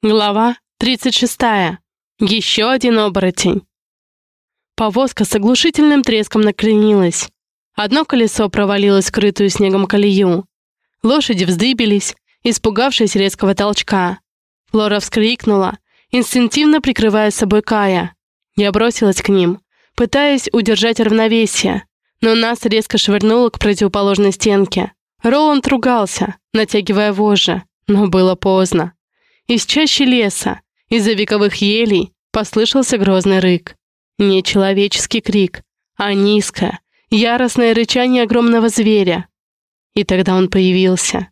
Глава 36. Еще один оборотень. Повозка с оглушительным треском накренилась. Одно колесо провалилось в скрытую снегом колею. Лошади вздыбились, испугавшись резкого толчка. Флора вскрикнула, инстинктивно прикрывая собой Кая. Я бросилась к ним, пытаясь удержать равновесие, но нас резко швырнуло к противоположной стенке. Роланд ругался, натягивая вожжи, но было поздно. Из чащи леса, из-за вековых елей, послышался грозный рык. Не человеческий крик, а низкое, яростное рычание огромного зверя. И тогда он появился.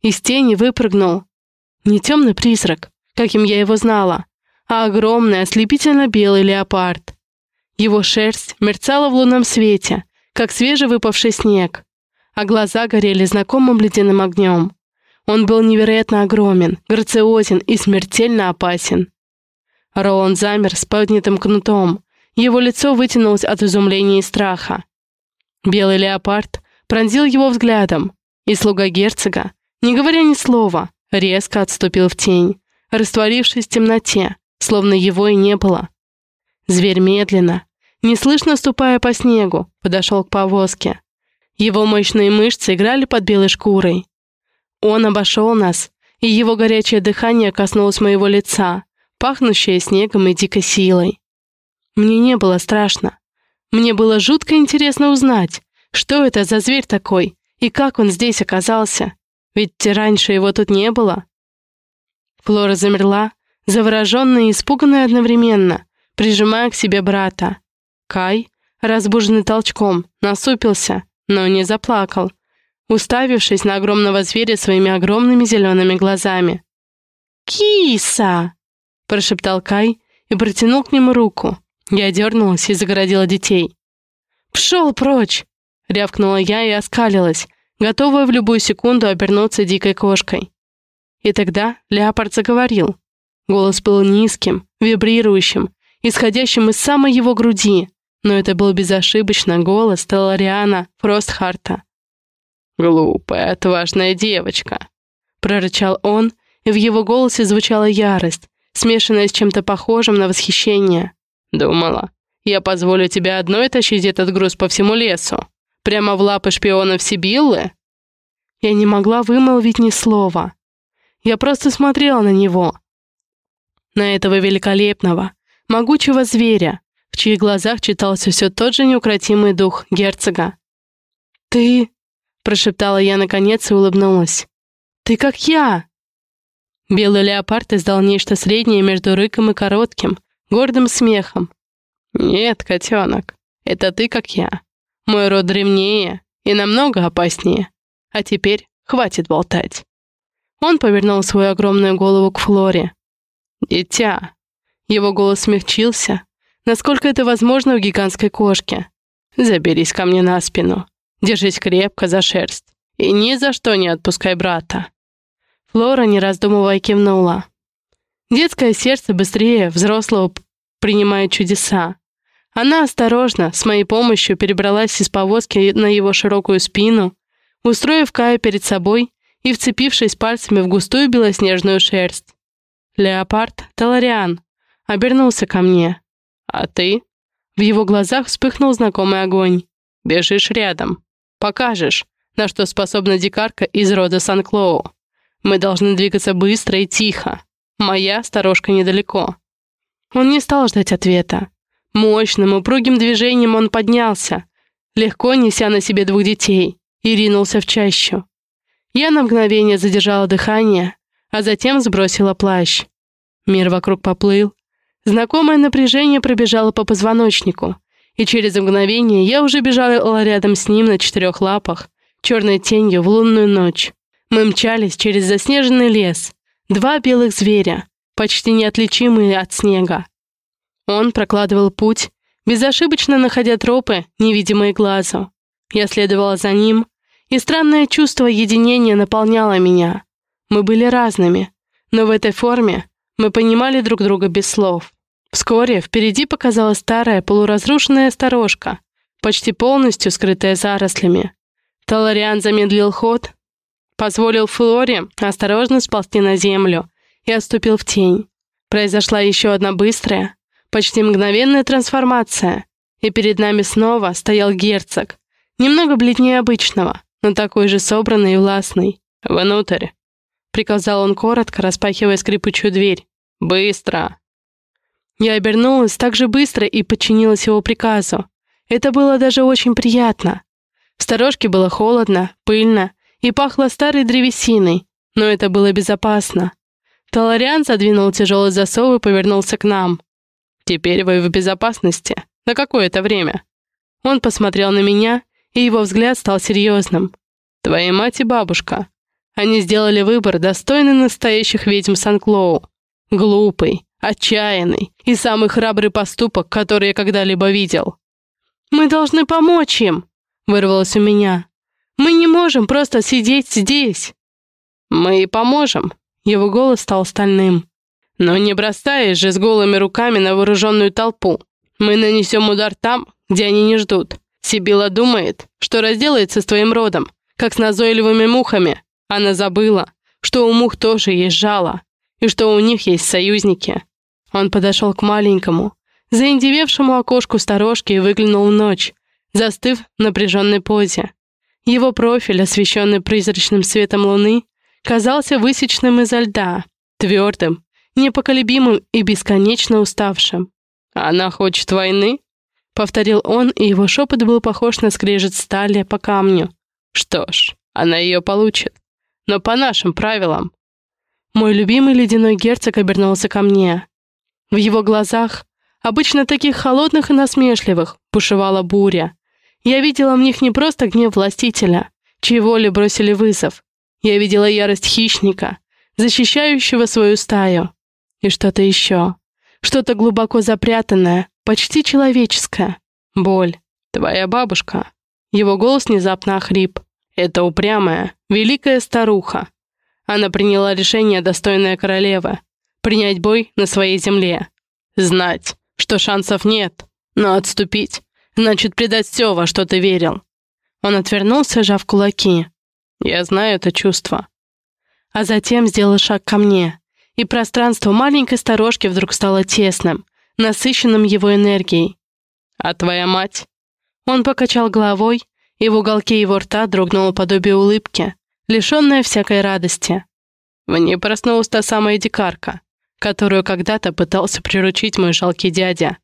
Из тени выпрыгнул. Не темный призрак, каким я его знала, а огромный ослепительно-белый леопард. Его шерсть мерцала в лунном свете, как свежевыпавший снег, а глаза горели знакомым ледяным огнем. Он был невероятно огромен, грациозен и смертельно опасен. Роланд замер с поднятым кнутом. Его лицо вытянулось от изумления и страха. Белый леопард пронзил его взглядом, и слуга герцога, не говоря ни слова, резко отступил в тень, растворившись в темноте, словно его и не было. Зверь медленно, неслышно ступая по снегу, подошел к повозке. Его мощные мышцы играли под белой шкурой, он обошел нас, и его горячее дыхание коснулось моего лица, пахнущее снегом и дикой силой. Мне не было страшно. Мне было жутко интересно узнать, что это за зверь такой и как он здесь оказался, ведь раньше его тут не было. Флора замерла, завороженная и испуганная одновременно, прижимая к себе брата. Кай, разбуженный толчком, насупился, но не заплакал, уставившись на огромного зверя своими огромными зелеными глазами. «Киса!» — прошептал Кай и протянул к нему руку. Я дернулась и загородила детей. «Пшел прочь!» — рявкнула я и оскалилась, готовая в любую секунду обернуться дикой кошкой. И тогда леопард заговорил. Голос был низким, вибрирующим, исходящим из самой его груди, но это был безошибочно голос Телариана Фростхарта. «Глупая, отважная девочка», — прорычал он, и в его голосе звучала ярость, смешанная с чем-то похожим на восхищение. «Думала, я позволю тебе одной тащить этот груз по всему лесу? Прямо в лапы шпионов Сибиллы?» Я не могла вымолвить ни слова. Я просто смотрела на него. На этого великолепного, могучего зверя, в чьих глазах читался все тот же неукротимый дух герцога. «Ты...» прошептала я наконец и улыбнулась. «Ты как я!» Белый леопард издал нечто среднее между рыком и коротким, гордым смехом. «Нет, котенок, это ты как я. Мой род древнее и намного опаснее. А теперь хватит болтать». Он повернул свою огромную голову к Флоре. «Дитя!» Его голос смягчился, насколько это возможно у гигантской кошки. «Заберись ко мне на спину. Держись крепко за шерсть. И ни за что не отпускай брата». Флора, не раздумывая, кивнула. Детское сердце быстрее взрослого принимает чудеса. Она осторожно, с моей помощью, перебралась из повозки на его широкую спину, устроив Кая перед собой и вцепившись пальцами в густую белоснежную шерсть. Леопард Талариан обернулся ко мне. «А ты?» В его глазах вспыхнул знакомый огонь. «Бежишь рядом. Покажешь, на что способна дикарка из рода Сан-Клоу. Мы должны двигаться быстро и тихо. Моя сторожка недалеко». Он не стал ждать ответа. Мощным, упругим движением он поднялся, легко неся на себе двух детей, и ринулся в чащу. Я на мгновение задержала дыхание, а затем сбросила плащ. Мир вокруг поплыл. Знакомое напряжение пробежало по позвоночнику, и через мгновение я уже бежала рядом с ним на четырех лапах, черной тенью в лунную ночь. Мы мчались через заснеженный лес. Два белых зверя, почти неотличимые от снега. Он прокладывал путь, безошибочно находя тропы, невидимые глазу. Я следовала за ним, и странное чувство единения наполняло меня. Мы были разными, но в этой форме мы понимали друг друга без слов. Вскоре впереди показалась старая полуразрушенная сторожка, почти полностью скрытая зарослями. Талариан замедлил ход, позволил Флоре осторожно сползти на землю и отступил в тень. Произошла еще одна быстрая, почти мгновенная трансформация, и перед нами снова стоял герцог, немного бледнее обычного, но такой же собранный и властный. «Внутрь!» — приказал он коротко, распахивая скрипучую дверь. «Быстро!» Я обернулась так же быстро и подчинилась его приказу. Это было даже очень приятно. В сторожке было холодно, пыльно и пахло старой древесиной, но это было безопасно. Талариан задвинул тяжелый засов и повернулся к нам. «Теперь вы в безопасности. На какое-то время». Он посмотрел на меня, и его взгляд стал серьезным. «Твоя мать и бабушка. Они сделали выбор, достойный настоящих ведьм Сан-Клоу. Глупый, отчаянный и самый храбрый поступок, который я когда-либо видел. «Мы должны помочь им!» — вырвалось у меня. «Мы не можем просто сидеть здесь!» «Мы и поможем!» — его голос стал стальным. «Но не бросаешь же с голыми руками на вооруженную толпу. Мы нанесем удар там, где они не ждут. Сибила думает, что разделается с твоим родом, как с назойливыми мухами. Она забыла, что у мух тоже есть жало, и что у них есть союзники». Он подошел к маленькому, заиндевевшему окошку сторожки и выглянул в ночь, застыв в напряженной позе. Его профиль, освещенный призрачным светом луны, казался высеченным изо льда, твердым, непоколебимым и бесконечно уставшим. «Она хочет войны?» — повторил он, и его шепот был похож на скрежет стали по камню. «Что ж, она ее получит. Но по нашим правилам». Мой любимый ледяной герцог обернулся ко мне. В его глазах обычно таких холодных и насмешливых, бушевала буря. Я видела в них не просто гнев властителя, чьей воле бросили вызов. Я видела ярость хищника, защищающего свою стаю. И что-то еще. Что-то глубоко запрятанное, почти человеческое. Боль. Твоя бабушка. Его голос внезапно охрип. Это упрямая, великая старуха. Она приняла решение, достойное королевы. Принять бой на своей земле. Знать, что шансов нет, но отступить значит предать все, во что ты верил. Он отвернулся, сжав кулаки. Я знаю это чувство. А затем сделал шаг ко мне, и пространство маленькой сторожки вдруг стало тесным, насыщенным его энергией. А твоя мать? Он покачал головой, и в уголке его рта дрогнуло подобие улыбки, лишенное всякой радости. В ней проснулась та самая дикарка, которую когда-то пытался приручить мой жалкий дядя.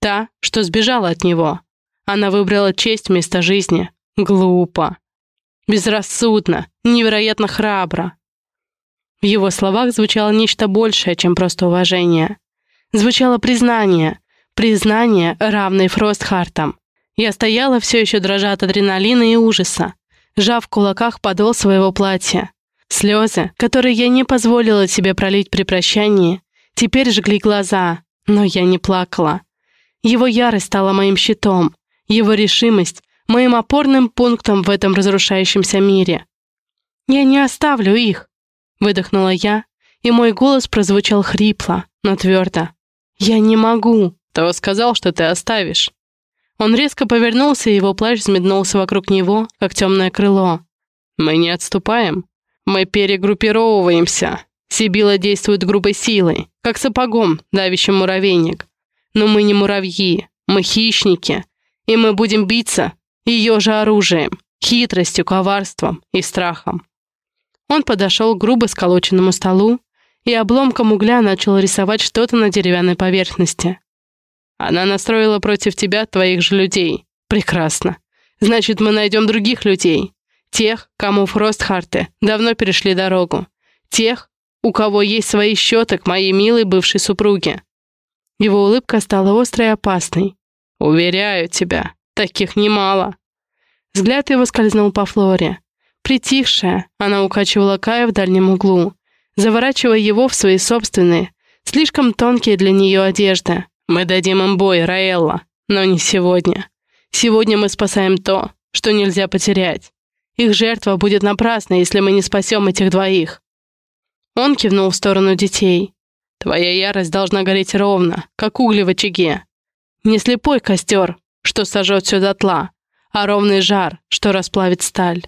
Та, что сбежала от него. Она выбрала честь вместо жизни. Глупо. Безрассудно. Невероятно храбро. В его словах звучало нечто большее, чем просто уважение. Звучало признание. Признание, равное Фростхартам. Я стояла, все еще дрожа от адреналина и ужаса, сжав в кулаках подол своего платья. Слезы, которые я не позволила себе пролить при прощании, теперь жгли глаза, но я не плакала. Его ярость стала моим щитом, его решимость — моим опорным пунктом в этом разрушающемся мире. «Я не оставлю их!» — выдохнула я, и мой голос прозвучал хрипло, но твердо. «Я не могу!» «Кто сказал, что ты оставишь?» Он резко повернулся, и его плащ взметнулся вокруг него, как темное крыло. «Мы не отступаем. Мы перегруппировываемся. Сибила действует грубой силой, как сапогом, давящим муравейник. Но мы не муравьи, мы хищники, и мы будем биться ее же оружием, хитростью, коварством и страхом. Он подошел к грубо сколоченному столу и обломком угля начал рисовать что-то на деревянной поверхности. Она настроила против тебя твоих же людей. Прекрасно. Значит, мы найдем других людей, Тех, кому Фростхарты давно перешли дорогу. Тех, у кого есть свои счеты к моей милой бывшей супруге. Его улыбка стала острой и опасной. «Уверяю тебя, таких немало». Взгляд его скользнул по Флоре. Притихшая, она укачивала Кая в дальнем углу, заворачивая его в свои собственные, слишком тонкие для нее одежды. «Мы дадим им бой, Раэлла, но не сегодня. Сегодня мы спасаем то, что нельзя потерять. Их жертва будет напрасна, если мы не спасем этих двоих». Он кивнул в сторону детей. «Твоя ярость должна гореть ровно, как угли в очаге. Не слепой костер, что сожжет все дотла, а ровный жар, что расплавит сталь».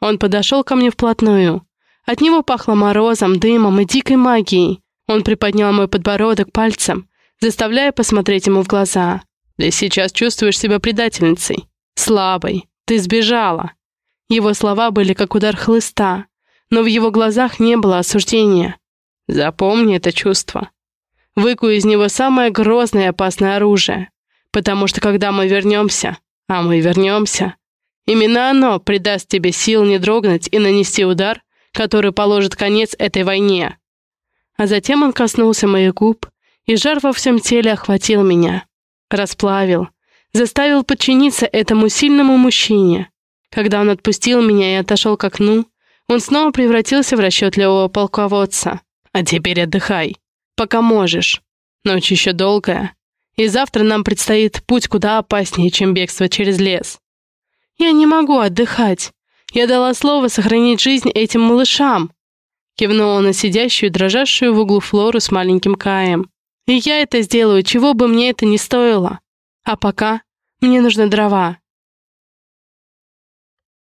Он подошел ко мне вплотную, От него пахло морозом, дымом и дикой магией. Он приподнял мой подбородок пальцем, заставляя посмотреть ему в глаза. «Ты сейчас чувствуешь себя предательницей. Слабой. Ты сбежала». Его слова были как удар хлыста, но в его глазах не было осуждения. «Запомни это чувство. Выкуй из него самое грозное и опасное оружие, потому что когда мы вернемся, а мы вернемся, именно оно придаст тебе сил не дрогнуть и нанести удар, который положит конец этой войне». А затем он коснулся моих губ, и жар во всем теле охватил меня, расплавил, заставил подчиниться этому сильному мужчине. Когда он отпустил меня и отошел к окну, он снова превратился в расчетливого полководца. «А теперь отдыхай, пока можешь. Ночь еще долгая, и завтра нам предстоит путь куда опаснее, чем бегство через лес». «Я не могу отдыхать. Я дала слово сохранить жизнь этим малышам», кивнула на сидящую дрожащую в углу Флору с маленьким Каем. «И я это сделаю, чего бы мне это ни стоило. А пока мне нужны дрова.